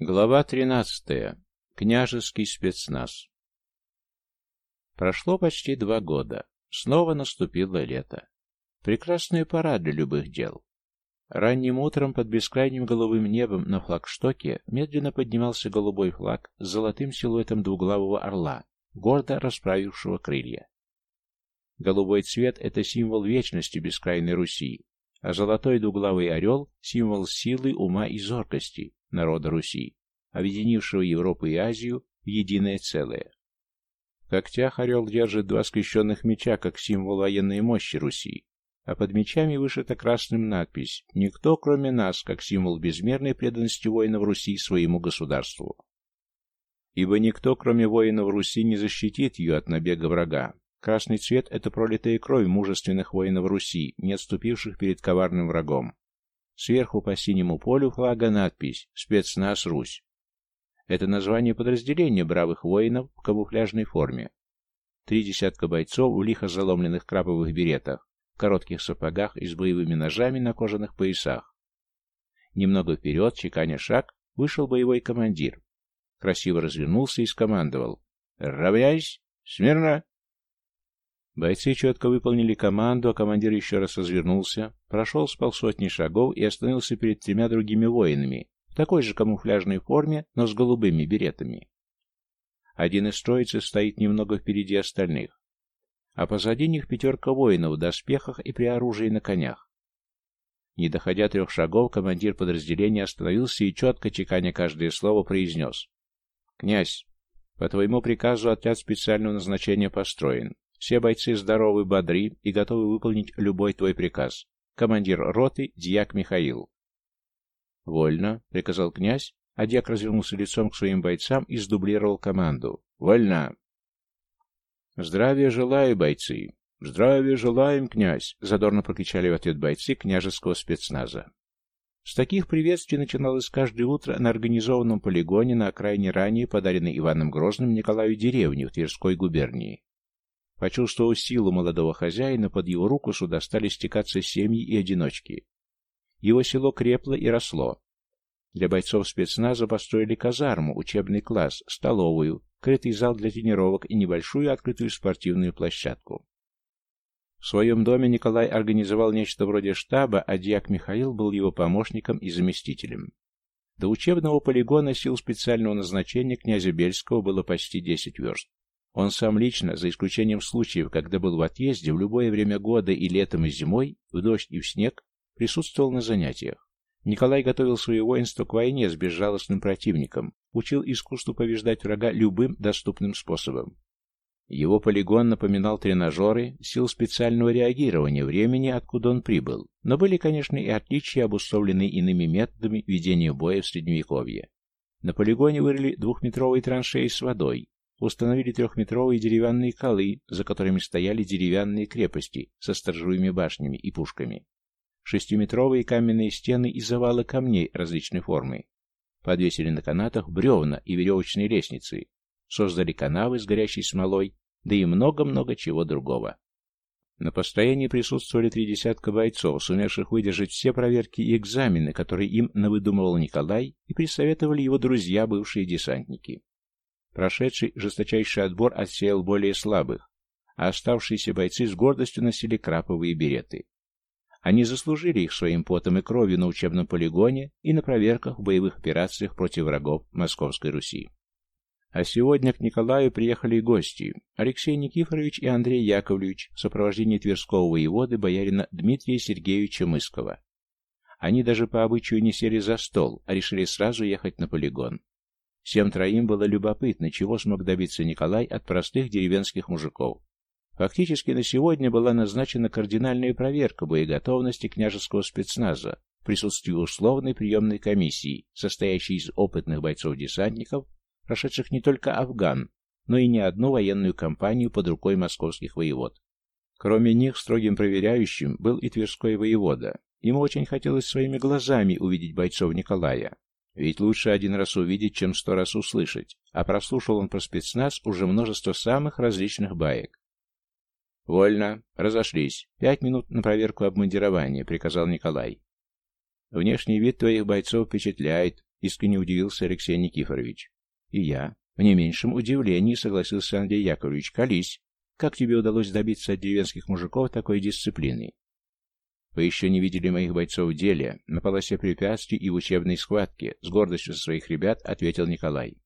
Глава 13. Княжеский спецназ. Прошло почти два года. Снова наступило лето. Прекрасная пора для любых дел. Ранним утром под бескрайним голубым небом на флагштоке медленно поднимался голубой флаг с золотым силуэтом двуглавого орла, гордо расправившего крылья. Голубой цвет — это символ вечности бескрайной Руси, а золотой двуглавый орел — символ силы, ума и зоркости, народа Руси, объединившего Европу и Азию в единое целое. В когтях орел держит два скрещенных меча, как символ военной мощи Руси, а под мечами вышита красным надпись «Никто, кроме нас», как символ безмерной преданности воинов Руси своему государству. Ибо никто, кроме воинов Руси, не защитит ее от набега врага. Красный цвет — это пролитая кровь мужественных воинов Руси, не отступивших перед коварным врагом. Сверху по синему полю флага надпись «Спецназ Русь». Это название подразделения бравых воинов в камуфляжной форме. Три десятка бойцов в лихо заломленных краповых беретах, коротких сапогах и с боевыми ножами на кожаных поясах. Немного вперед, чеканя шаг, вышел боевой командир. Красиво развернулся и скомандовал. «Равняйсь! Смирно!» Бойцы четко выполнили команду, а командир еще раз развернулся, прошел с полсотни шагов и остановился перед тремя другими воинами, в такой же камуфляжной форме, но с голубыми беретами. Один из троицы стоит немного впереди остальных, а позади них пятерка воинов в доспехах и при оружии на конях. Не доходя трех шагов, командир подразделения остановился и, четко чеканя каждое слово, произнес. «Князь, по твоему приказу отряд специального назначения построен. Все бойцы здоровы, бодры и готовы выполнить любой твой приказ. Командир роты Дьяк Михаил. «Вольно», — приказал князь, а Дьяк развернулся лицом к своим бойцам и сдублировал команду. «Вольно!» «Здравия желаю, бойцы!» «Здравия желаем, князь!» — задорно прокричали в ответ бойцы княжеского спецназа. С таких приветствий начиналось каждое утро на организованном полигоне на окраине ранее подаренной Иваном Грозным Николаю деревни в Тверской губернии. Почувствовав силу молодого хозяина, под его руку сюда стали стекаться семьи и одиночки. Его село крепло и росло. Для бойцов спецназа построили казарму, учебный класс, столовую, крытый зал для тренировок и небольшую открытую спортивную площадку. В своем доме Николай организовал нечто вроде штаба, а дьяк Михаил был его помощником и заместителем. До учебного полигона сил специального назначения князя Бельского было почти 10 верст. Он сам лично, за исключением случаев, когда был в отъезде, в любое время года и летом, и зимой, в дождь и в снег, присутствовал на занятиях. Николай готовил свое воинство к войне с безжалостным противником, учил искусству побеждать врага любым доступным способом. Его полигон напоминал тренажеры сил специального реагирования времени, откуда он прибыл, но были, конечно, и отличия, обусловленные иными методами ведения боя в Средневековье. На полигоне вырыли двухметровые траншеи с водой, Установили трехметровые деревянные колы, за которыми стояли деревянные крепости со сторожевыми башнями и пушками. Шестиметровые каменные стены и завалы камней различной формы. Подвесили на канатах бревна и веревочные лестницы. Создали канавы с горящей смолой, да и много-много чего другого. На построении присутствовали три десятка бойцов, сумевших выдержать все проверки и экзамены, которые им навыдумывал Николай, и присоветовали его друзья, бывшие десантники. Прошедший жесточайший отбор отсеял более слабых, а оставшиеся бойцы с гордостью носили краповые береты. Они заслужили их своим потом и кровью на учебном полигоне и на проверках в боевых операциях против врагов Московской Руси. А сегодня к Николаю приехали гости Алексей Никифорович и Андрей Яковлевич в сопровождении Тверского воеводы боярина Дмитрия Сергеевича Мыскова. Они даже по обычаю не сели за стол, а решили сразу ехать на полигон. Всем троим было любопытно, чего смог добиться Николай от простых деревенских мужиков. Фактически на сегодня была назначена кардинальная проверка боеготовности княжеского спецназа в присутствии условной приемной комиссии, состоящей из опытных бойцов-десантников, прошедших не только Афган, но и не одну военную кампанию под рукой московских воевод. Кроме них, строгим проверяющим был и Тверской воевода. Ему очень хотелось своими глазами увидеть бойцов Николая, ведь лучше один раз увидеть, чем сто раз услышать, а прослушал он про спецназ уже множество самых различных баек. «Вольно. Разошлись. Пять минут на проверку обмундирования», — приказал Николай. «Внешний вид твоих бойцов впечатляет. — искренне удивился Алексей Никифорович. «И я. В не меньшем удивлении согласился Андрей Яковлевич. Колись. Как тебе удалось добиться от деревенских мужиков такой дисциплины? Вы еще не видели моих бойцов в деле, на полосе препятствий и в учебной схватке, с гордостью со своих ребят ответил Николай.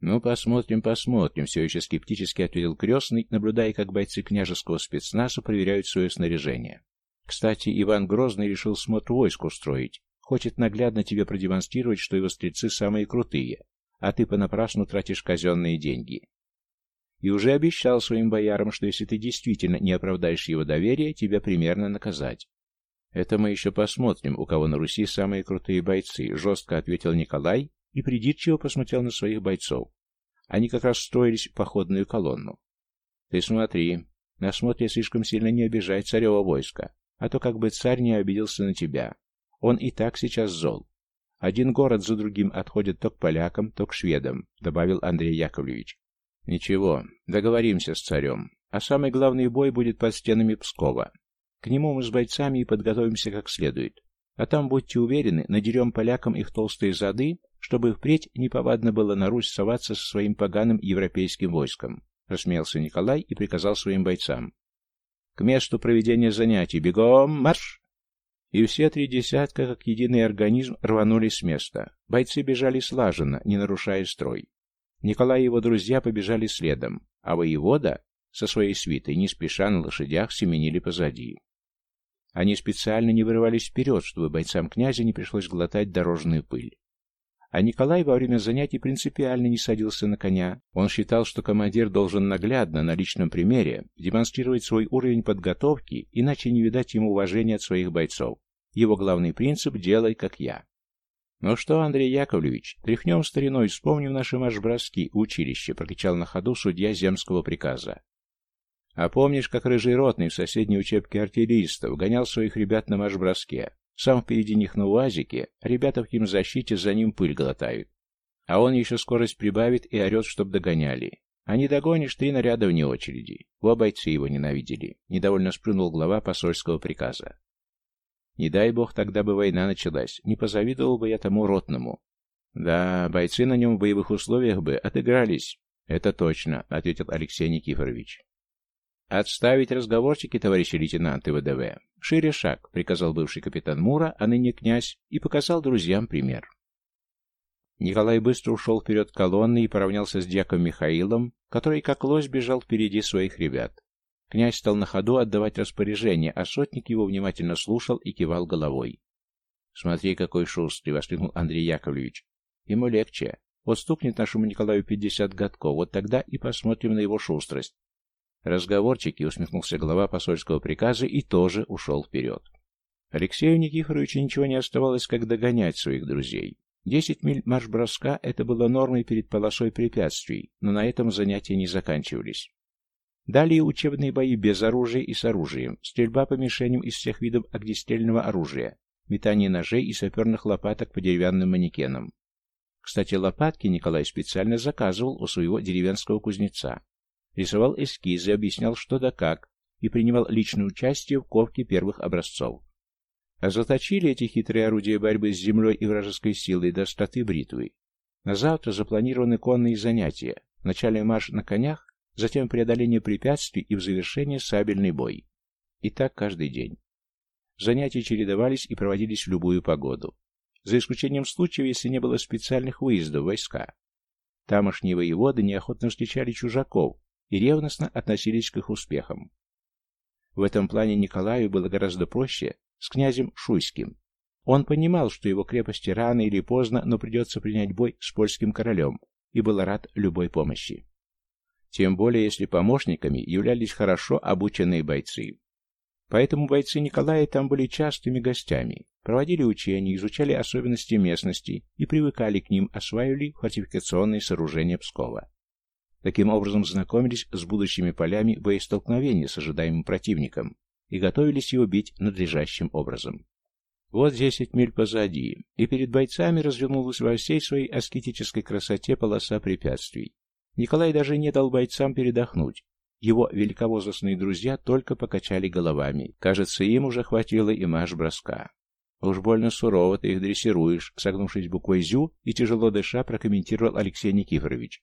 «Ну, посмотрим, посмотрим», — все еще скептически ответил крестный, наблюдая, как бойцы княжеского спецназа проверяют свое снаряжение. «Кстати, Иван Грозный решил смотр войск устроить. Хочет наглядно тебе продемонстрировать, что его стрельцы самые крутые, а ты понапрасну тратишь казенные деньги. И уже обещал своим боярам, что если ты действительно не оправдаешь его доверие, тебя примерно наказать. «Это мы еще посмотрим, у кого на Руси самые крутые бойцы», — жестко ответил Николай и придирчиво посмотрел на своих бойцов. Они как раз строились в походную колонну. «Ты смотри, на смотре слишком сильно не обижай царева войска, а то как бы царь не обиделся на тебя. Он и так сейчас зол. Один город за другим отходит то к полякам, то к шведам», — добавил Андрей Яковлевич. «Ничего, договоримся с царем. А самый главный бой будет под стенами Пскова. К нему мы с бойцами и подготовимся как следует. А там, будьте уверены, надерем полякам их толстые зады, чтобы впредь неповадно было на Русь соваться со своим поганым европейским войском», — рассмеялся Николай и приказал своим бойцам. «К месту проведения занятий! Бегом! Марш!» И все три десятка, как единый организм, рванули с места. Бойцы бежали слаженно, не нарушая строй. Николай и его друзья побежали следом, а воевода со своей свитой не спеша на лошадях семенили позади. Они специально не вырывались вперед, чтобы бойцам князя не пришлось глотать дорожную пыль. А Николай во время занятий принципиально не садился на коня. Он считал, что командир должен наглядно, на личном примере, демонстрировать свой уровень подготовки, иначе не видать ему уважения от своих бойцов. Его главный принцип «делай, как я». «Ну что, Андрей Яковлевич, тряхнем стариной, вспомним наши марш-броски, училище», — прокричал на ходу судья земского приказа. «А помнишь, как рыжий ротный в соседней учебке артиллеристов гонял своих ребят на марш-броске? Сам впереди них на УАЗике, ребята в химзащите за ним пыль глотают. А он еще скорость прибавит и орет, чтоб догоняли. А не догонишь, три наряда вне очереди. Во бойцы его ненавидели. Недовольно сплюнул глава посольского приказа. Не дай бог, тогда бы война началась. Не позавидовал бы я тому ротному. Да, бойцы на нем в боевых условиях бы отыгрались. Это точно, ответил Алексей Никифорович. «Отставить разговорчики, товарищи лейтенанты ВДВ. Шире шаг», — приказал бывший капитан Мура, а ныне князь, и показал друзьям пример. Николай быстро ушел вперед колонны и поравнялся с дьяком Михаилом, который как лось бежал впереди своих ребят. Князь стал на ходу отдавать распоряжение, а сотник его внимательно слушал и кивал головой. «Смотри, какой шустрый!» — воскликнул Андрей Яковлевич. «Ему легче. Вот стукнет нашему Николаю пятьдесят годков, вот тогда и посмотрим на его шустрость. Разговорчики, усмехнулся глава посольского приказа и тоже ушел вперед. Алексею Никифоровичу ничего не оставалось, как догонять своих друзей. Десять миль марш-броска — это было нормой перед полосой препятствий, но на этом занятия не заканчивались. Далее учебные бои без оружия и с оружием, стрельба по мишеням из всех видов огнестрельного оружия, метание ножей и саперных лопаток по деревянным манекенам. Кстати, лопатки Николай специально заказывал у своего деревенского кузнеца рисовал эскизы, объяснял что да как и принимал личное участие в ковке первых образцов. А заточили эти хитрые орудия борьбы с землей и вражеской силой до остроты бритвы. На завтра запланированы конные занятия, вначале марш на конях, затем преодоление препятствий и в завершение сабельный бой. И так каждый день. Занятия чередовались и проводились в любую погоду. За исключением случаев, если не было специальных выездов войска. Тамошние воеводы неохотно встречали чужаков, и ревностно относились к их успехам. В этом плане Николаю было гораздо проще с князем Шуйским. Он понимал, что его крепости рано или поздно, но придется принять бой с польским королем, и был рад любой помощи. Тем более, если помощниками являлись хорошо обученные бойцы. Поэтому бойцы Николая там были частыми гостями, проводили учения, изучали особенности местности и привыкали к ним, осваивали фортификационные сооружения Пскова. Таким образом знакомились с будущими полями боестолкновения с ожидаемым противником и готовились его бить надлежащим образом. Вот десять миль позади, и перед бойцами развернулась во всей своей аскетической красоте полоса препятствий. Николай даже не дал бойцам передохнуть. Его великовозрастные друзья только покачали головами. Кажется, им уже хватило и маш броска. Уж больно сурово ты их дрессируешь, согнувшись буквой «зю» и тяжело дыша, прокомментировал Алексей Никифорович.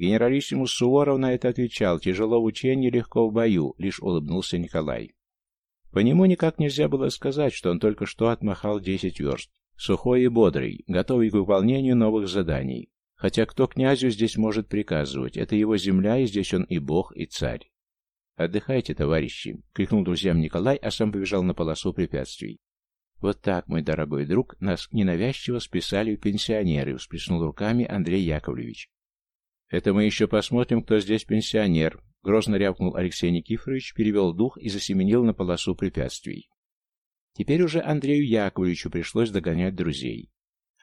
Генералиссимус Суворов на это отвечал, тяжело в учении, легко в бою, лишь улыбнулся Николай. По нему никак нельзя было сказать, что он только что отмахал десять верст. Сухой и бодрый, готовый к выполнению новых заданий. Хотя кто князю здесь может приказывать? Это его земля, и здесь он и бог, и царь. «Отдыхайте, товарищи!» — крикнул друзьям Николай, а сам побежал на полосу препятствий. «Вот так, мой дорогой друг, нас ненавязчиво списали в пенсионеры», — всплеснул руками Андрей Яковлевич. «Это мы еще посмотрим, кто здесь пенсионер», — грозно рявкнул Алексей Никифорович, перевел дух и засеменил на полосу препятствий. Теперь уже Андрею Яковлевичу пришлось догонять друзей.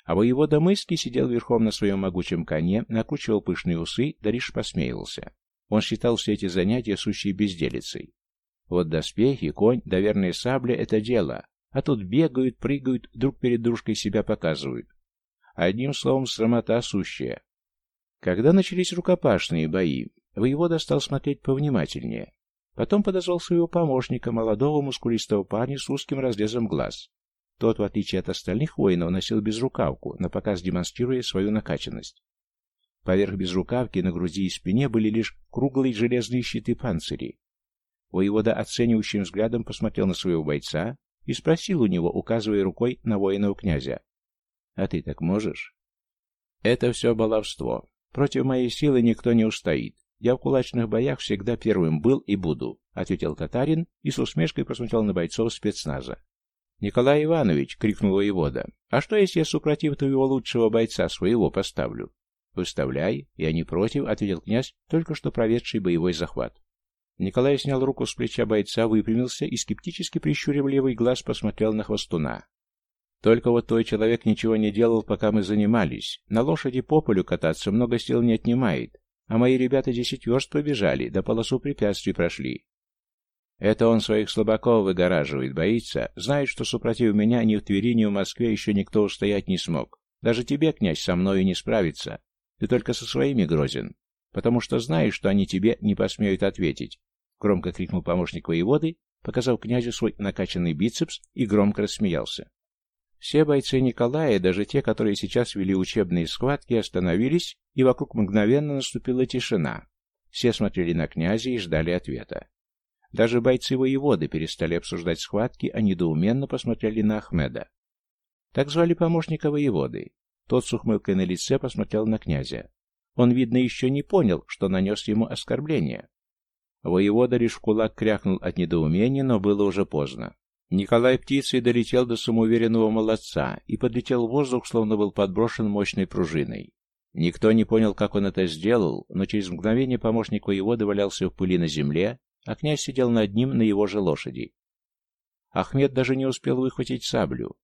А воевода Мыски сидел верхом на своем могучем коне, накручивал пышные усы, да лишь посмеивался. Он считал все эти занятия сущей безделицей. Вот доспехи, конь, доверные сабли — это дело, а тут бегают, прыгают, друг перед дружкой себя показывают. Одним словом, срамота сущая. Когда начались рукопашные бои, воевода стал смотреть повнимательнее. Потом подозвал своего помощника, молодого мускулистого парня с узким разрезом глаз. Тот, в отличие от остальных воинов, носил безрукавку, на показ демонстрируя свою накачанность. Поверх безрукавки на груди и спине были лишь круглые железные щиты панцири. Воевода оценивающим взглядом посмотрел на своего бойца и спросил у него, указывая рукой на воинов князя. «А ты так можешь?» «Это все баловство. Против моей силы никто не устоит. «Я в кулачных боях всегда первым был и буду», — ответил татарин и с усмешкой посмотрел на бойцов спецназа. «Николай Иванович!» — крикнул воевода. «А что, если я супротив твоего лучшего бойца своего поставлю?» «Выставляй, я не против», — ответил князь, только что проведший боевой захват. Николай снял руку с плеча бойца, выпрямился и, скептически прищурив левый глаз, посмотрел на хвостуна. «Только вот твой человек ничего не делал, пока мы занимались. На лошади по полю кататься много сил не отнимает, а мои ребята десять верст побежали, до полосу препятствий прошли. Это он своих слабаков выгораживает, боится, знает, что супротив меня ни в Твери, ни в Москве еще никто устоять не смог. Даже тебе, князь, со мною не справиться. Ты только со своими грозен, потому что знаешь, что они тебе не посмеют ответить. Громко крикнул помощник воеводы, показав князю свой накачанный бицепс и громко рассмеялся. Все бойцы Николая, даже те, которые сейчас вели учебные схватки, остановились, и вокруг мгновенно наступила тишина. Все смотрели на князя и ждали ответа. Даже бойцы воеводы перестали обсуждать схватки, а недоуменно посмотрели на Ахмеда. Так звали помощника воеводы. Тот с ухмылкой на лице посмотрел на князя. Он, видно, еще не понял, что нанес ему оскорбление. Воевода лишь в кулак крякнул от недоумения, но было уже поздно. Николай птицей долетел до самоуверенного молодца и подлетел в воздух, словно был подброшен мощной пружиной. Никто не понял, как он это сделал, но через мгновение помощник воеводы валялся в пыли на земле, а князь сидел над ним на его же лошади. Ахмед даже не успел выхватить саблю.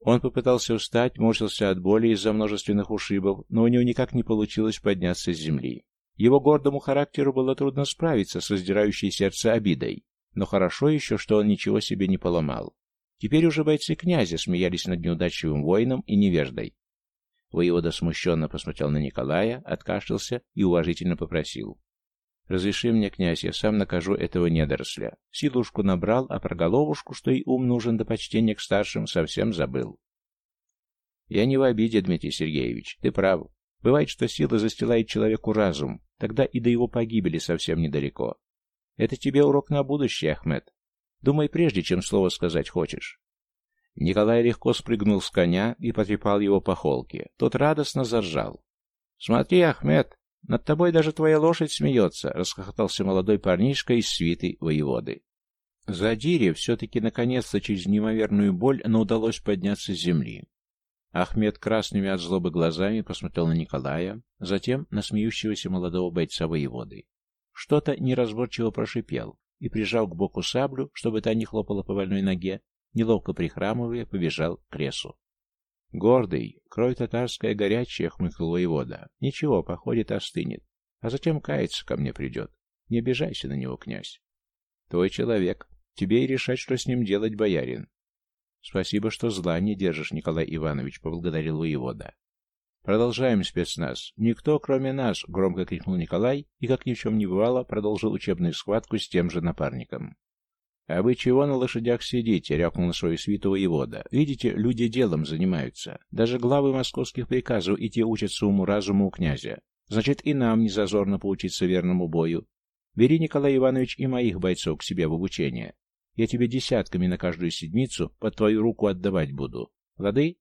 Он попытался встать, морщился от боли из-за множественных ушибов, но у него никак не получилось подняться с земли. Его гордому характеру было трудно справиться с раздирающей сердце обидой. Но хорошо еще, что он ничего себе не поломал. Теперь уже бойцы князя смеялись над неудачливым воином и невеждой. Воевода смущенно посмотрел на Николая, откашлялся и уважительно попросил. «Разреши мне, князь, я сам накажу этого недоросля. Силушку набрал, а про головушку, что и ум нужен до почтения к старшим, совсем забыл». «Я не в обиде, Дмитрий Сергеевич, ты прав. Бывает, что сила застилает человеку разум, тогда и до его погибели совсем недалеко. Это тебе урок на будущее, Ахмед. Думай прежде, чем слово сказать хочешь. Николай легко спрыгнул с коня и потрепал его по холке. Тот радостно заржал. «Смотри, Ахмед, над тобой даже твоя лошадь смеется», — расхохотался молодой парнишка из свиты воеводы. Задире все-таки наконец-то через неимоверную боль, но удалось подняться с земли. Ахмед красными от злобы глазами посмотрел на Николая, затем на смеющегося молодого бойца воеводы. Что-то неразборчиво прошипел и, прижав к боку саблю, чтобы та не хлопала по больной ноге, неловко прихрамывая, побежал к лесу. «Гордый, кровь татарская горячая», — хмыкнул воевода. «Ничего, походит, остынет. А затем каяться ко мне придет. Не обижайся на него, князь. Твой человек. Тебе и решать, что с ним делать, боярин». «Спасибо, что зла не держишь, Николай Иванович», — поблагодарил воевода. «Продолжаем спецназ. Никто, кроме нас!» — громко крикнул Николай и, как ни в чем не бывало, продолжил учебную схватку с тем же напарником. «А вы чего на лошадях сидите?» — рявкнул на свою свиту воевода. «Видите, люди делом занимаются. Даже главы московских приказов и те учатся уму-разуму у князя. Значит, и нам не зазорно поучиться верному бою. Бери, Николай Иванович, и моих бойцов к себе в обучение. Я тебе десятками на каждую седмицу под твою руку отдавать буду. Лады?»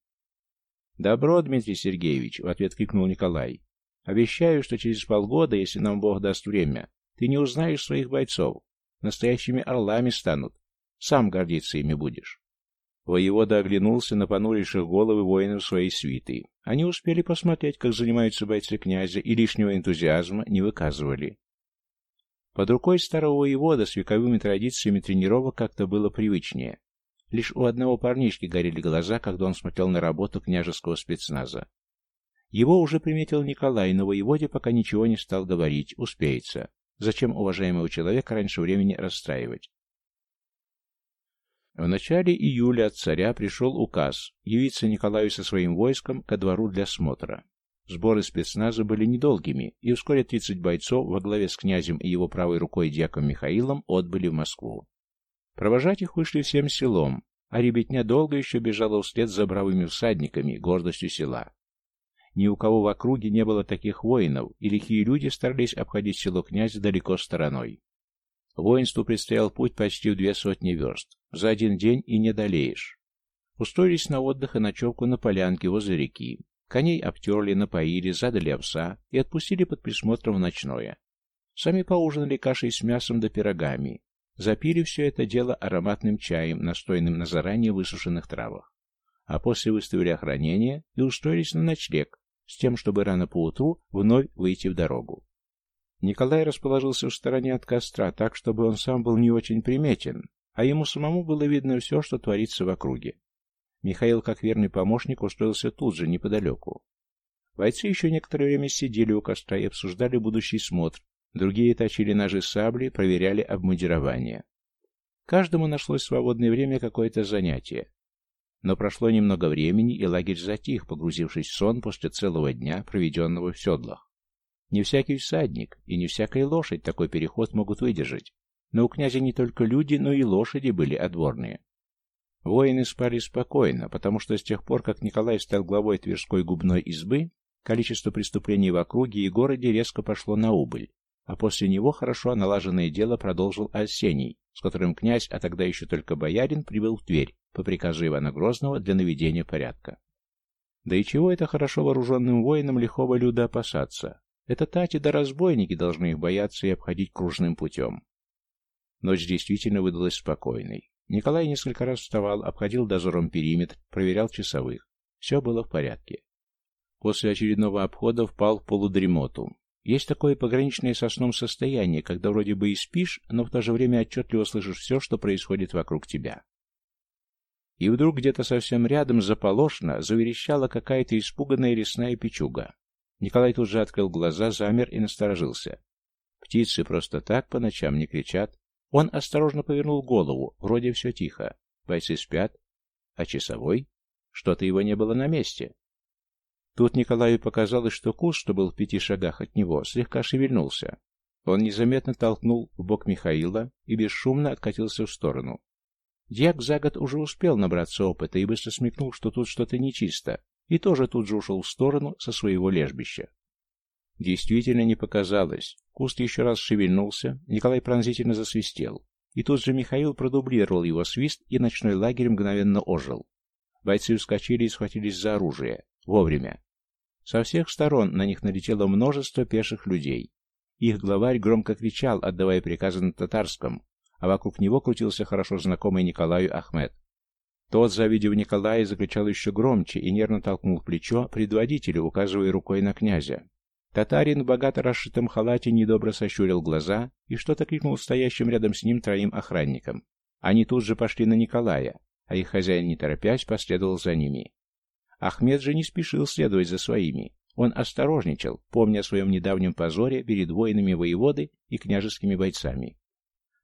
«Добро, Дмитрий Сергеевич!» — в ответ крикнул Николай. «Обещаю, что через полгода, если нам Бог даст время, ты не узнаешь своих бойцов. Настоящими орлами станут. Сам гордиться ими будешь. Воевода оглянулся на понуривших головы воинов своей свиты. Они успели посмотреть, как занимаются бойцы князя, и лишнего энтузиазма не выказывали. Под рукой старого воевода с вековыми традициями тренировок как-то было привычнее. Лишь у одного парнишки горели глаза, когда он смотрел на работу княжеского спецназа. Его уже приметил Николай, но воеводе пока ничего не стал говорить, успеется. Зачем уважаемого человека раньше времени расстраивать? В начале июля от царя пришел указ явиться Николаю со своим войском ко двору для смотра. Сборы спецназа были недолгими, и вскоре 30 бойцов во главе с князем и его правой рукой дьяком Михаилом отбыли в Москву. Провожать их вышли всем селом, а ребятня долго еще бежала вслед за бравыми всадниками, гордостью села. Ни у кого в округе не было таких воинов, и лихие люди старались обходить село князя далеко стороной. Воинству предстоял путь почти в две сотни верст. За один день и не долеешь. Устроились на отдых и ночевку на полянке возле реки. Коней обтерли, напоили, задали овса и отпустили под присмотром в ночное. Сами поужинали кашей с мясом да пирогами. Запили все это дело ароматным чаем, настойным на заранее высушенных травах. А после выставили охранение и устроились на ночлег, с тем, чтобы рано поутру вновь выйти в дорогу. Николай расположился в стороне от костра, так, чтобы он сам был не очень приметен, а ему самому было видно все, что творится в округе. Михаил, как верный помощник, устроился тут же, неподалеку. Бойцы еще некоторое время сидели у костра и обсуждали будущий смотр, другие точили ножи сабли, проверяли обмундирование. Каждому нашлось свободное время какое-то занятие. Но прошло немного времени, и лагерь затих, погрузившись в сон после целого дня, проведенного в седлах. Не всякий всадник и не всякая лошадь такой переход могут выдержать. Но у князя не только люди, но и лошади были отборные. Воины спали спокойно, потому что с тех пор, как Николай стал главой Тверской губной избы, количество преступлений в округе и городе резко пошло на убыль, а после него хорошо налаженное дело продолжил Арсений, с которым князь, а тогда еще только боярин, прибыл в Тверь по приказу Ивана Грозного для наведения порядка. Да и чего это хорошо вооруженным воинам лихого люда опасаться? Это тати да разбойники должны их бояться и обходить кружным путем. Ночь действительно выдалась спокойной. Николай несколько раз вставал, обходил дозором периметр, проверял часовых. Все было в порядке. После очередного обхода впал в полудремоту. Есть такое пограничное со сном состояние, когда вроде бы и спишь, но в то же время отчетливо слышишь все, что происходит вокруг тебя. И вдруг где-то совсем рядом заполошно заверещала какая-то испуганная лесная печуга. Николай тут же открыл глаза, замер и насторожился. Птицы просто так по ночам не кричат. Он осторожно повернул голову, вроде все тихо. Бойцы спят. А часовой? Что-то его не было на месте. Тут Николаю показалось, что куст, что был в пяти шагах от него, слегка шевельнулся. Он незаметно толкнул в бок Михаила и бесшумно откатился в сторону. Дьяк за год уже успел набраться опыта и быстро смекнул, что тут что-то нечисто, и тоже тут же ушел в сторону со своего лежбища. Действительно не показалось. Куст еще раз шевельнулся, Николай пронзительно засвистел. И тут же Михаил продублировал его свист, и ночной лагерь мгновенно ожил. Бойцы вскочили и схватились за оружие. Вовремя. Со всех сторон на них налетело множество пеших людей. Их главарь громко кричал, отдавая приказы на татарском, а вокруг него крутился хорошо знакомый Николаю Ахмед. Тот, завидев Николая, закричал еще громче и нервно толкнул плечо предводителя, указывая рукой на князя. Татарин в богато расшитом халате недобро сощурил глаза и что-то крикнул стоящим рядом с ним троим охранникам. Они тут же пошли на Николая, а их хозяин, не торопясь, последовал за ними. Ахмед же не спешил следовать за своими. Он осторожничал, помня о своем недавнем позоре перед воинами воеводы и княжескими бойцами.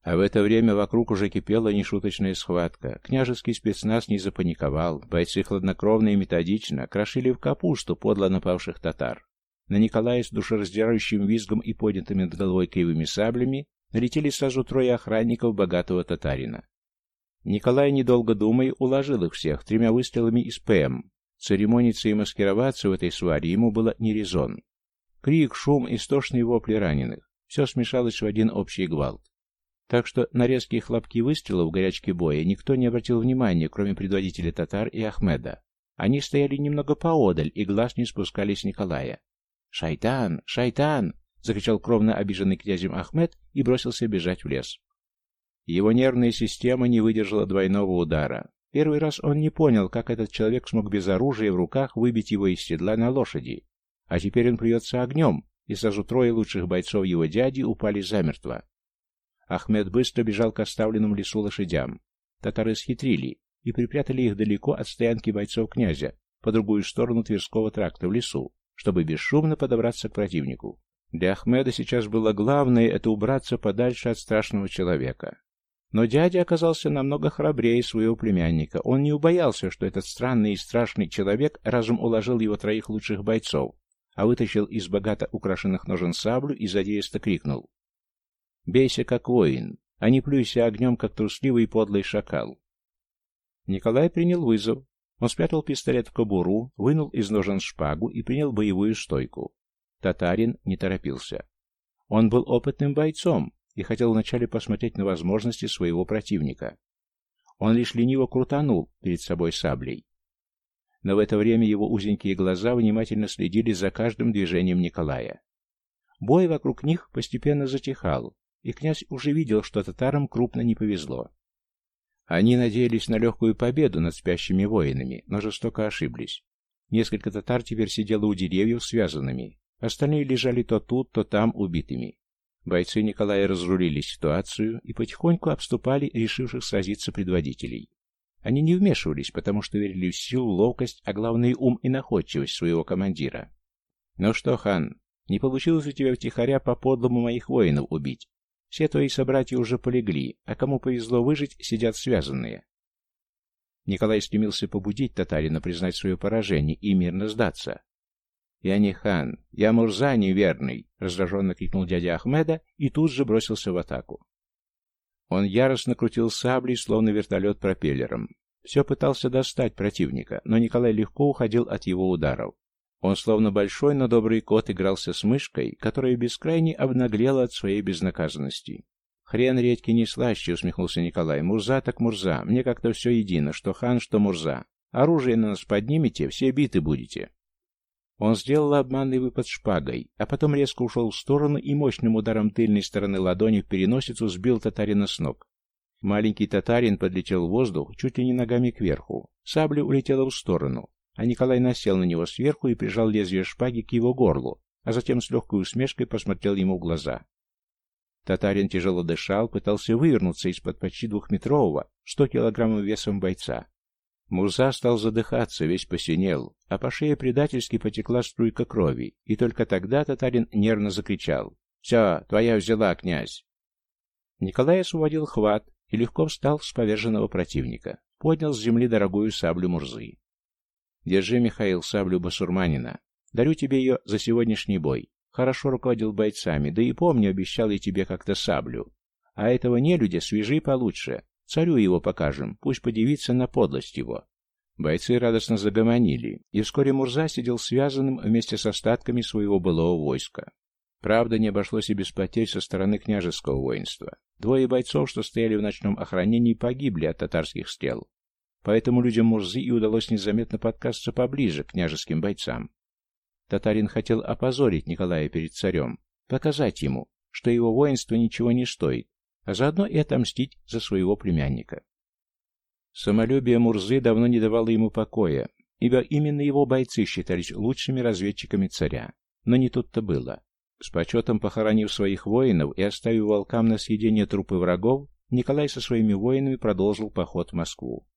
А в это время вокруг уже кипела нешуточная схватка. Княжеский спецназ не запаниковал, бойцы хладнокровно и методично крошили в капусту подло напавших татар. На Николая с душераздирающим визгом и поднятыми над головой кривыми саблями налетели сразу трое охранников богатого татарина. Николай, недолго думая, уложил их всех тремя выстрелами из ПМ. Церемониться и маскироваться в этой сваре ему было не резон. Крик, шум, истошные вопли раненых. Все смешалось в один общий гвалт. Так что на резкие хлопки выстрелов в горячке боя никто не обратил внимания, кроме предводителя татар и Ахмеда. Они стояли немного поодаль и глаз не спускали с Николая. «Шайтан! Шайтан!» — закричал кровно обиженный князем Ахмед и бросился бежать в лес. Его нервная система не выдержала двойного удара. Первый раз он не понял, как этот человек смог без оружия в руках выбить его из седла на лошади. А теперь он плюется огнем, и сразу трое лучших бойцов его дяди упали замертво. Ахмед быстро бежал к оставленным лесу лошадям. Татары схитрили и припрятали их далеко от стоянки бойцов князя, по другую сторону Тверского тракта в лесу, чтобы бесшумно подобраться к противнику. Для Ахмеда сейчас было главное — это убраться подальше от страшного человека. Но дядя оказался намного храбрее своего племянника. Он не убоялся, что этот странный и страшный человек разум уложил его троих лучших бойцов, а вытащил из богато украшенных ножен саблю и задеисто крикнул. «Бейся, как воин, а не плюйся огнем, как трусливый и подлый шакал». Николай принял вызов. Он спрятал пистолет в кобуру, вынул из ножен шпагу и принял боевую стойку. Татарин не торопился. Он был опытным бойцом, и хотел вначале посмотреть на возможности своего противника. Он лишь лениво крутанул перед собой саблей. Но в это время его узенькие глаза внимательно следили за каждым движением Николая. Бой вокруг них постепенно затихал, и князь уже видел, что татарам крупно не повезло. Они надеялись на легкую победу над спящими воинами, но жестоко ошиблись. Несколько татар теперь сидело у деревьев связанными, остальные лежали то тут, то там убитыми. Бойцы Николая разрулили ситуацию и потихоньку обступали решивших сразиться предводителей. Они не вмешивались, потому что верили в силу, ловкость, а главное ум и находчивость своего командира. «Ну что, хан, не получилось у тебя втихаря по-подлому моих воинов убить? Все твои собратья уже полегли, а кому повезло выжить, сидят связанные». Николай стремился побудить татарина признать свое поражение и мирно сдаться. «Я не хан, я Мурза неверный!» — раздраженно крикнул дядя Ахмеда и тут же бросился в атаку. Он яростно крутил саблей, словно вертолет пропеллером. Все пытался достать противника, но Николай легко уходил от его ударов. Он, словно большой, но добрый кот, игрался с мышкой, которая бескрайне обнаглела от своей безнаказанности. «Хрен редьки не слаще», — усмехнулся Николай. «Мурза так Мурза. Мне как-то все едино, что хан, что Мурза. Оружие на нас поднимете, все биты будете». Он сделал обманный выпад шпагой, а потом резко ушел в сторону и мощным ударом тыльной стороны ладони в переносицу сбил татарина с ног. Маленький татарин подлетел в воздух чуть ли не ногами кверху. Сабля улетела в сторону, а Николай насел на него сверху и прижал лезвие шпаги к его горлу, а затем с легкой усмешкой посмотрел ему в глаза. Татарин тяжело дышал, пытался вывернуться из-под почти двухметрового, сто килограммов весом бойца. Мурза стал задыхаться, весь посинел, а по шее предательски потекла струйка крови, и только тогда татарин нервно закричал «Все, твоя взяла, князь!» Николай освободил хват и легко встал с поверженного противника, поднял с земли дорогую саблю Мурзы. «Держи, Михаил, саблю басурманина. Дарю тебе ее за сегодняшний бой. Хорошо руководил бойцами, да и помню, обещал я тебе как-то саблю. А этого нелюдя свяжи получше, Царю его покажем, пусть подивится на подлость его. Бойцы радостно загомонили, и вскоре Мурза сидел связанным вместе с остатками своего былого войска. Правда, не обошлось и без потерь со стороны княжеского воинства. Двое бойцов, что стояли в ночном охранении, погибли от татарских стрел. Поэтому людям Мурзы и удалось незаметно подкасться поближе к княжеским бойцам. Татарин хотел опозорить Николая перед царем, показать ему, что его воинство ничего не стоит, а заодно и отомстить за своего племянника. Самолюбие Мурзы давно не давало ему покоя, ибо именно его бойцы считались лучшими разведчиками царя. Но не тут-то было. С почетом похоронив своих воинов и оставив волкам на съедение трупы врагов, Николай со своими воинами продолжил поход в Москву.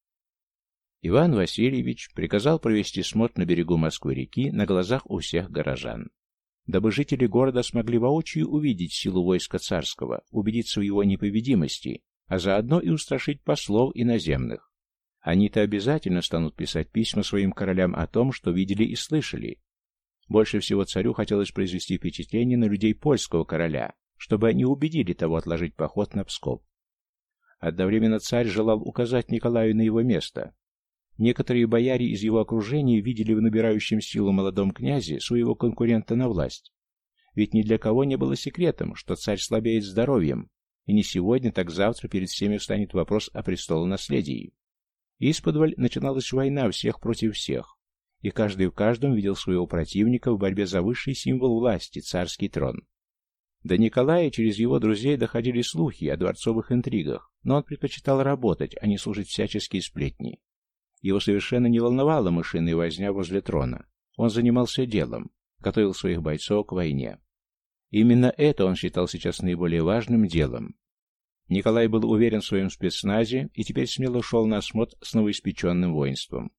Иван Васильевич приказал провести смотр на берегу Москвы-реки на глазах у всех горожан дабы жители города смогли воочию увидеть силу войска царского, убедиться в его непобедимости, а заодно и устрашить послов иноземных. Они-то обязательно станут писать письма своим королям о том, что видели и слышали. Больше всего царю хотелось произвести впечатление на людей польского короля, чтобы они убедили того отложить поход на Псков. Одновременно царь желал указать Николаю на его место. Некоторые бояре из его окружения видели в набирающем силу молодом князе своего конкурента на власть. Ведь ни для кого не было секретом, что царь слабеет здоровьем, и не сегодня, так завтра перед всеми встанет вопрос о престолонаследии. Исподволь начиналась война всех против всех, и каждый в каждом видел своего противника в борьбе за высший символ власти – царский трон. До Николая через его друзей доходили слухи о дворцовых интригах, но он предпочитал работать, а не слушать всяческие сплетни. Его совершенно не волновала мышиная возня возле трона. Он занимался делом, готовил своих бойцов к войне. Именно это он считал сейчас наиболее важным делом. Николай был уверен в своем спецназе и теперь смело шел на осмотр с новоиспеченным воинством.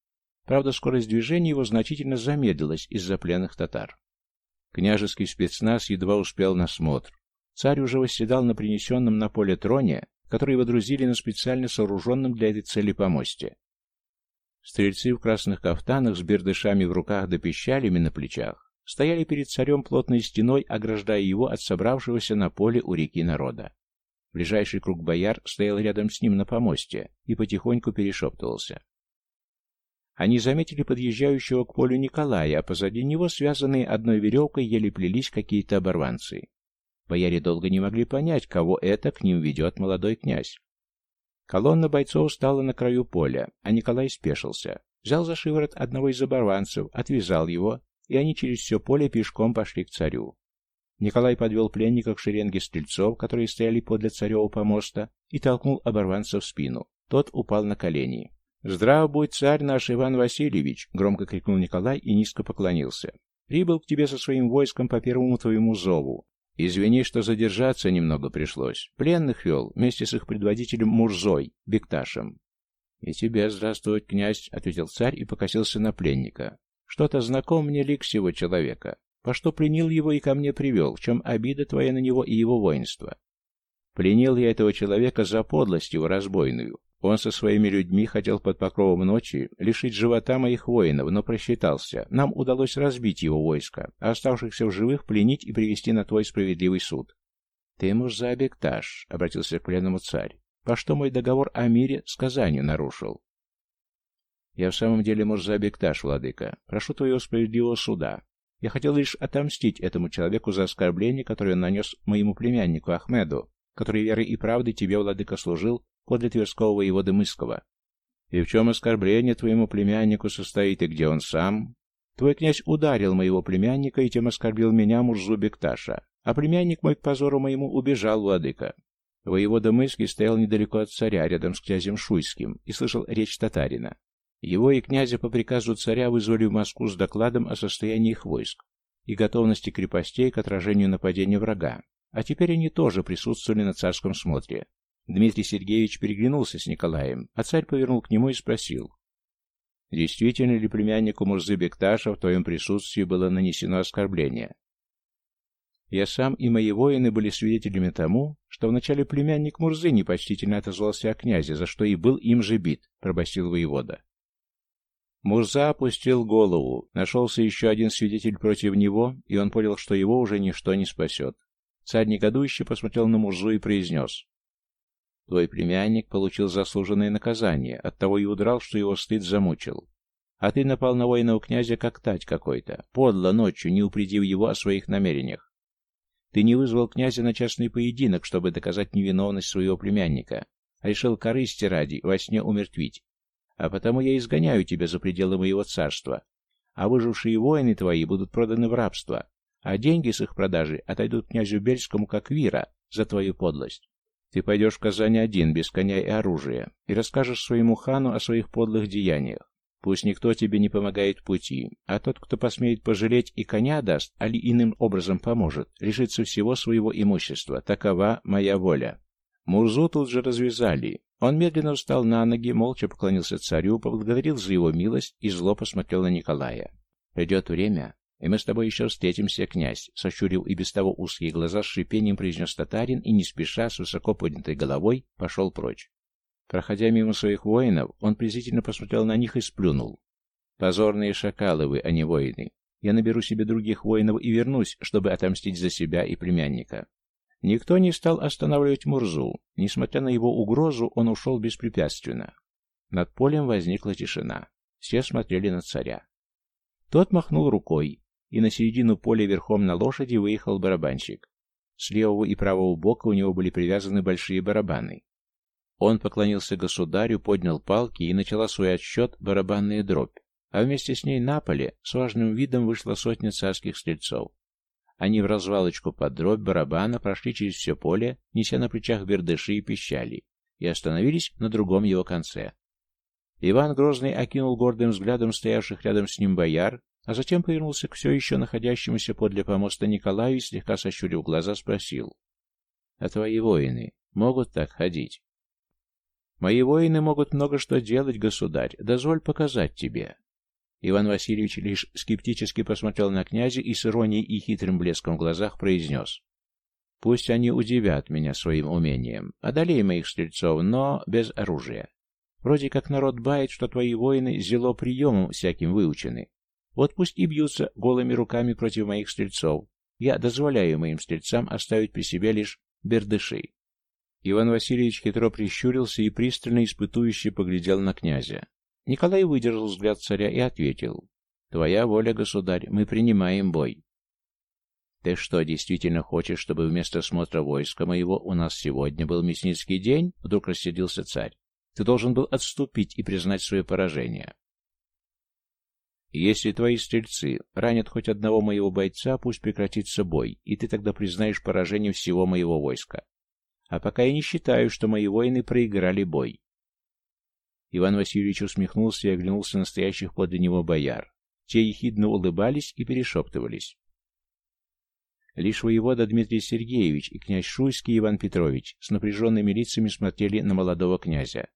Правда, скорость движения его значительно замедлилась из-за пленных татар. Княжеский спецназ едва успел на смотр. Царь уже восседал на принесенном на поле троне, который водрузили на специально сооруженном для этой цели помосте. Стрельцы в красных кафтанах с бердышами в руках да пищалями на плечах стояли перед царем плотной стеной, ограждая его от собравшегося на поле у реки народа. Ближайший круг бояр стоял рядом с ним на помосте и потихоньку перешептывался. Они заметили подъезжающего к полю Николая, а позади него, связанные одной веревкой, еле плелись какие-то оборванцы. Бояре долго не могли понять, кого это к ним ведет молодой князь. Колонна бойцов стала на краю поля, а Николай спешился. Взял за шиворот одного из оборванцев, отвязал его, и они через все поле пешком пошли к царю. Николай подвел пленника к шеренге стрельцов, которые стояли подле царева помоста, и толкнул оборванца в спину. Тот упал на колени. «Здрав будь царь наш Иван Васильевич!» — громко крикнул Николай и низко поклонился. «Прибыл к тебе со своим войском по первому твоему зову. Извини, что задержаться немного пришлось. Пленных вел вместе с их предводителем Мурзой, Бекташем». «И тебе здравствовать, князь!» — ответил царь и покосился на пленника. «Что-то знаком мне лик сего человека. По что пленил его и ко мне привел? В чем обида твоя на него и его воинство?» «Пленил я этого человека за подлость его разбойную. Он со своими людьми хотел под покровом ночи лишить живота моих воинов, но просчитался. Нам удалось разбить его войско, а оставшихся в живых пленить и привести на твой справедливый суд. «Ты, Мурза Бекташ», — обратился к пленному царь, — «по что мой договор о мире с Казанью нарушил?» «Я в самом деле Мурза Бекташ, владыка. Прошу твоего справедливого суда. Я хотел лишь отомстить этому человеку за оскорбление, которое он нанес моему племяннику Ахмеду, который верой и правдой тебе, владыка, служил подле Тверского воеводы Мыскова. И в чем оскорбление твоему племяннику состоит, и где он сам? Твой князь ударил моего племянника и тем оскорбил меня, Мурзу Бекташа, а племянник мой к позору моему убежал, владыка. Воевода Мыски стоял недалеко от царя, рядом с князем Шуйским, и слышал речь татарина. Его и князя по приказу царя вызвали в Москву с докладом о состоянии их войск и готовности крепостей к отражению нападения врага, а теперь они тоже присутствовали на царском смотре. Дмитрий Сергеевич переглянулся с Николаем, а царь повернул к нему и спросил. «Действительно ли племяннику Мурзы Бекташа в твоем присутствии было нанесено оскорбление?» Я сам и мои воины были свидетелями тому, что вначале племянник Мурзы непочтительно отозвался о князе, за что и был им же бит, — пробастил воевода. Мурза опустил голову, нашелся еще один свидетель против него, и он понял, что его уже ничто не спасет. Царь негодующе посмотрел на Мурзу и произнес. Твой племянник получил заслуженное наказание, оттого и удрал, что его стыд замучил. А ты напал на воинов князя как тать какой-то, подло ночью, не упредив его о своих намерениях. Ты не вызвал князя на частный поединок, чтобы доказать невиновность своего племянника, а решил корысти ради во сне умертвить. А потому я изгоняю тебя за пределы моего царства, а выжившие воины твои будут проданы в рабство, а деньги с их продажи отойдут князю Бельскому как вира за твою подлость. Ты пойдешь в Казань один, без коня и оружия, и расскажешь своему хану о своих подлых деяниях. Пусть никто тебе не помогает в пути, а тот, кто посмеет пожалеть и коня даст, али иным образом поможет, лишится всего своего имущества. Такова моя воля. Мурзу тут же развязали. Он медленно встал на ноги, молча поклонился царю, поблагодарил за его милость и зло посмотрел на Николая. «Придет время, «И мы с тобой еще встретимся, князь», — сощурил и без того узкие глаза с шипением произнес татарин и, не спеша, с высоко поднятой головой, пошел прочь. Проходя мимо своих воинов, он презрительно посмотрел на них и сплюнул. «Позорные шакалы вы, а не воины. Я наберу себе других воинов и вернусь, чтобы отомстить за себя и племянника. Никто не стал останавливать Мурзу. Несмотря на его угрозу, он ушел беспрепятственно. Над полем возникла тишина. Все смотрели на царя. Тот махнул рукой, и на середину поля верхом на лошади выехал барабанщик. С левого и правого бока у него были привязаны большие барабаны. Он поклонился государю, поднял палки, и начала свой отсчет барабанная дробь. А вместе с ней на поле с важным видом вышла сотня царских стрельцов. Они в развалочку под дробь барабана прошли через все поле, неся на плечах бердыши и пищали, и остановились на другом его конце. Иван Грозный окинул гордым взглядом стоявших рядом с ним бояр, а затем повернулся к все еще находящемуся подле помоста Николаю и, слегка сощурив глаза, спросил. «А твои воины могут так ходить?» «Мои воины могут много что делать, государь. Дозволь показать тебе». Иван Васильевич лишь скептически посмотрел на князя и с иронией и хитрым блеском в глазах произнес. «Пусть они удивят меня своим умением. Одолей моих стрельцов, но без оружия. Вроде как народ бает, что твои воины зело приемом всяким выучены. Вот пусть и бьются голыми руками против моих стрельцов. Я дозволяю моим стрельцам оставить при себе лишь бердыши». Иван Васильевич хитро прищурился и пристально испытующе поглядел на князя. Николай выдержал взгляд царя и ответил. «Твоя воля, государь, мы принимаем бой». «Ты что, действительно хочешь, чтобы вместо смотра войска моего у нас сегодня был мясницкий день?» Вдруг рассердился царь. «Ты должен был отступить и признать свое поражение». «Если твои стрельцы ранят хоть одного моего бойца, пусть прекратится бой, и ты тогда признаешь поражение всего моего войска. А пока я не считаю, что мои воины проиграли бой. Иван Васильевич усмехнулся и оглянулся на стоящих подле него бояр. Те ехидно улыбались и перешептывались. Лишь воевода Дмитрий Сергеевич и князь Шуйский Иван Петрович с напряженными лицами смотрели на молодого князя.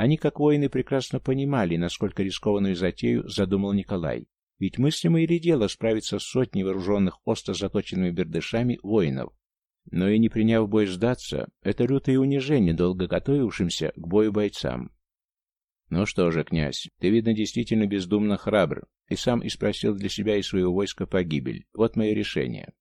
Они, как воины, прекрасно понимали, насколько рискованную затею задумал Николай. Ведь мыслимо или дело справиться с сотней вооруженных остро заточенными бердышами воинов. Но и не приняв бой сдаться, это лютое унижение долго готовившимся к бою бойцам. «Ну что же, князь, ты, видно, действительно бездумно храбр, и сам испросил для себя и своего войска погибель. Вот мое решение.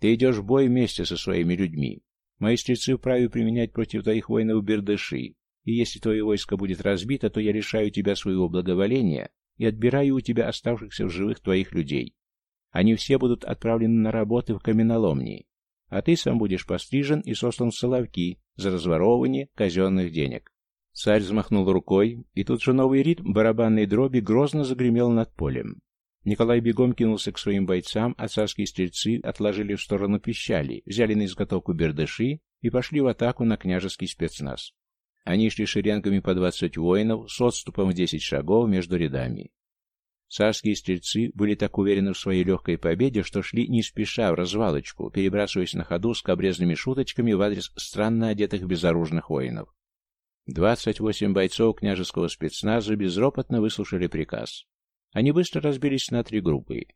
Ты идешь в бой вместе со своими людьми. Мои стрельцы вправе применять против твоих воинов бердыши, и если твое войско будет разбито, то я лишаю тебя своего благоволения и отбираю у тебя оставшихся в живых твоих людей. Они все будут отправлены на работы в каменоломни, а ты сам будешь пострижен и сослан в Соловки за разворовывание казенных денег. Царь взмахнул рукой, и тут же новый ритм барабанной дроби грозно загремел над полем. Николай бегом кинулся к своим бойцам, а царские стрельцы отложили в сторону пищали, взяли на изготовку бердыши и пошли в атаку на княжеский спецназ. Они шли шеренгами по двадцать воинов с отступом в десять шагов между рядами. Царские стрельцы были так уверены в своей легкой победе, что шли не спеша в развалочку, перебрасываясь на ходу с кабрезными шуточками в адрес странно одетых безоружных воинов. Двадцать восемь бойцов княжеского спецназа безропотно выслушали приказ. Они быстро разбились на три группы.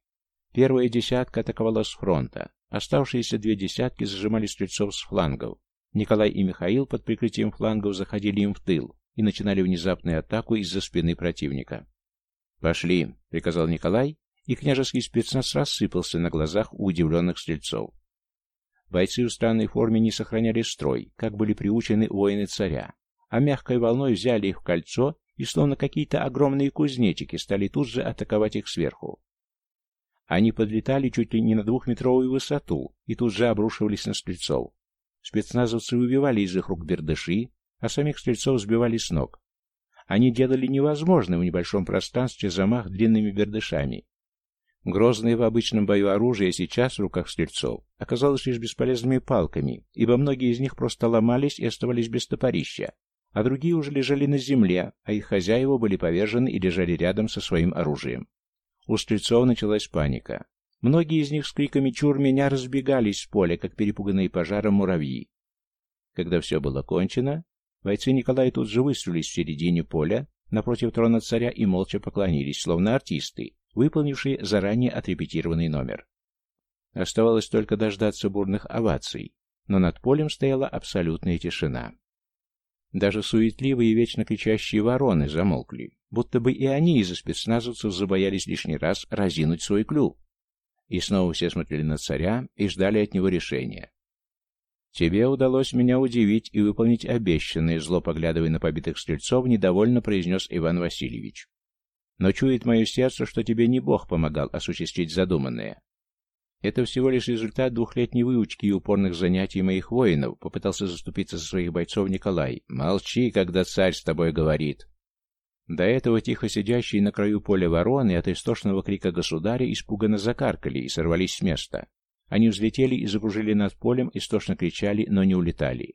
Первая десятка атаковала с фронта, оставшиеся две десятки зажимали стрельцов с флангов. Николай и Михаил под прикрытием флангов заходили им в тыл и начинали внезапную атаку из-за спины противника. «Пошли», — приказал Николай, и княжеский спецназ рассыпался на глазах у удивленных стрельцов. Бойцы в странной форме не сохраняли строй, как были приучены воины царя, а мягкой волной взяли их в кольцо и, словно какие-то огромные кузнечики, стали тут же атаковать их сверху. Они подлетали чуть ли не на двухметровую высоту и тут же обрушивались на стрельцов. Спецназовцы выбивали из их рук бердыши, а самих стрельцов сбивали с ног. Они делали невозможное в небольшом пространстве замах длинными бердышами. Грозное в обычном бою оружие сейчас в руках стрельцов оказалось лишь бесполезными палками, ибо многие из них просто ломались и оставались без топорища, а другие уже лежали на земле, а их хозяева были повержены и лежали рядом со своим оружием. У стрельцов началась паника. Многие из них с криками «Чур меня!» разбегались с поля, как перепуганные пожаром муравьи. Когда все было кончено, бойцы Николая тут же выстрелились в середине поля, напротив трона царя и молча поклонились, словно артисты, выполнившие заранее отрепетированный номер. Оставалось только дождаться бурных оваций, но над полем стояла абсолютная тишина. Даже суетливые и вечно кричащие вороны замолкли, будто бы и они из-за спецназовцев забоялись лишний раз разинуть свой клюв. И снова все смотрели на царя и ждали от него решения. «Тебе удалось меня удивить и выполнить обещанное», зло поглядывая на побитых стрельцов, недовольно произнес Иван Васильевич. «Но чует мое сердце, что тебе не Бог помогал осуществить задуманное. Это всего лишь результат двухлетней выучки и упорных занятий моих воинов, попытался заступиться за своих бойцов Николай. Молчи, когда царь с тобой говорит. До этого тихо сидящие на краю поля вороны от истошного крика государя испуганно закаркали и сорвались с места. Они взлетели и закружили над полем, истошно кричали, но не улетали.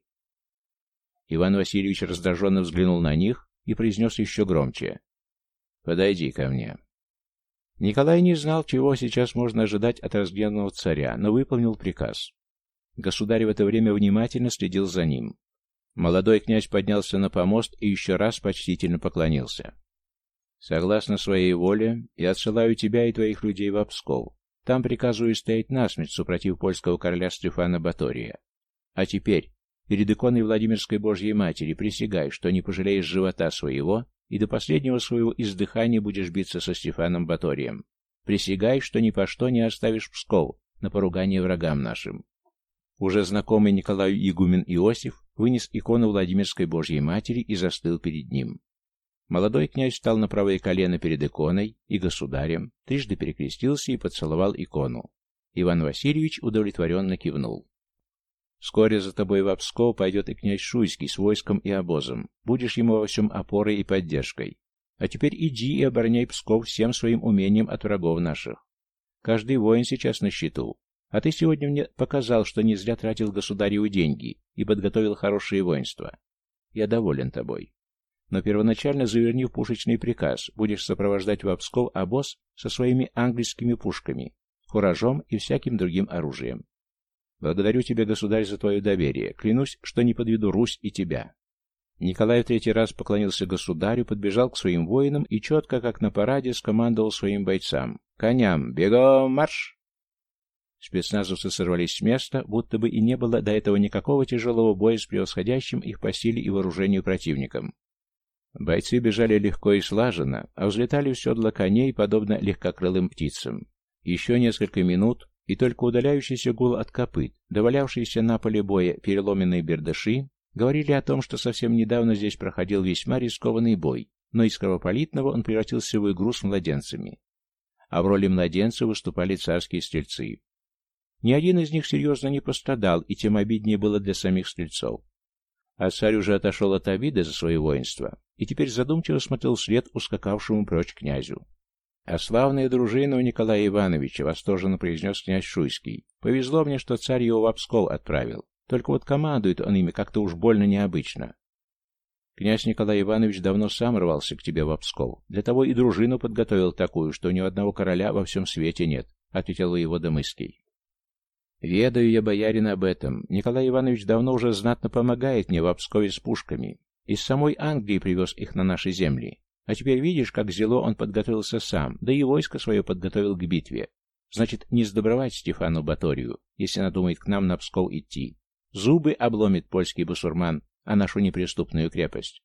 Иван Васильевич раздраженно взглянул на них и произнес еще громче. «Подойди ко мне». Николай не знал, чего сейчас можно ожидать от разгневанного царя, но выполнил приказ. Государь в это время внимательно следил за ним. Молодой князь поднялся на помост и еще раз почтительно поклонился. «Согласно своей воле, я отсылаю тебя и твоих людей в Псков. Там приказываю стоять насмерть супротив польского короля Стефана Батория. А теперь, перед иконой Владимирской Божьей Матери, присягай, что не пожалеешь живота своего и до последнего своего издыхания будешь биться со Стефаном Баторием. Присягай, что ни по что не оставишь Псков на поругание врагам нашим. Уже знакомый Николаю игумен Иосиф вынес икону Владимирской Божьей Матери и застыл перед ним. Молодой князь встал на правое колено перед иконой и государем, трижды перекрестился и поцеловал икону. Иван Васильевич удовлетворенно кивнул. Вскоре за тобой в Псков пойдет и князь Шуйский с войском и обозом. Будешь ему во всем опорой и поддержкой. А теперь иди и обороняй Псков всем своим умением от врагов наших. Каждый воин сейчас на счету. А ты сегодня мне показал, что не зря тратил государеву деньги и подготовил хорошее воинство. Я доволен тобой. Но первоначально заверни в пушечный приказ, будешь сопровождать в Псков обоз со своими английскими пушками, куражом и всяким другим оружием. Благодарю тебя, государь, за твое доверие. Клянусь, что не подведу Русь и тебя. Николай в третий раз поклонился государю, подбежал к своим воинам и четко, как на параде, скомандовал своим бойцам. «Коням! Бегом марш!» Спецназовцы сорвались с места, будто бы и не было до этого никакого тяжелого боя с превосходящим их по силе и вооружению противником. Бойцы бежали легко и слаженно, а взлетали в седла коней, подобно легкокрылым птицам. Еще несколько минут, и только удаляющийся гул от копыт, довалявшиеся на поле боя переломенные бердыши, говорили о том, что совсем недавно здесь проходил весьма рискованный бой, но из кровополитного он превратился в игру с младенцами. А в роли младенца выступали царские стрельцы. Ни один из них серьезно не пострадал, и тем обиднее было для самих стрельцов. А царь уже отошел от обиды за свое воинство, и теперь задумчиво смотрел вслед ускакавшему прочь князю. «А славная дружина у Николая Ивановича», — восторженно произнес князь Шуйский. «Повезло мне, что царь его в Псков отправил. Только вот командует он ими как-то уж больно необычно». «Князь Николай Иванович давно сам рвался к тебе в Псков. Для того и дружину подготовил такую, что ни одного короля во всем свете нет», — ответил его Домыский. «Ведаю я, боярин, об этом. Николай Иванович давно уже знатно помогает мне в Пскове с пушками. Из самой Англии привез их на наши земли. А теперь видишь, как зело он подготовился сам, да и войско свое подготовил к битве. Значит, не сдобровать Стефану Баторию, если надумает к нам на Псков идти. Зубы обломит польский бусурман, а нашу неприступную крепость.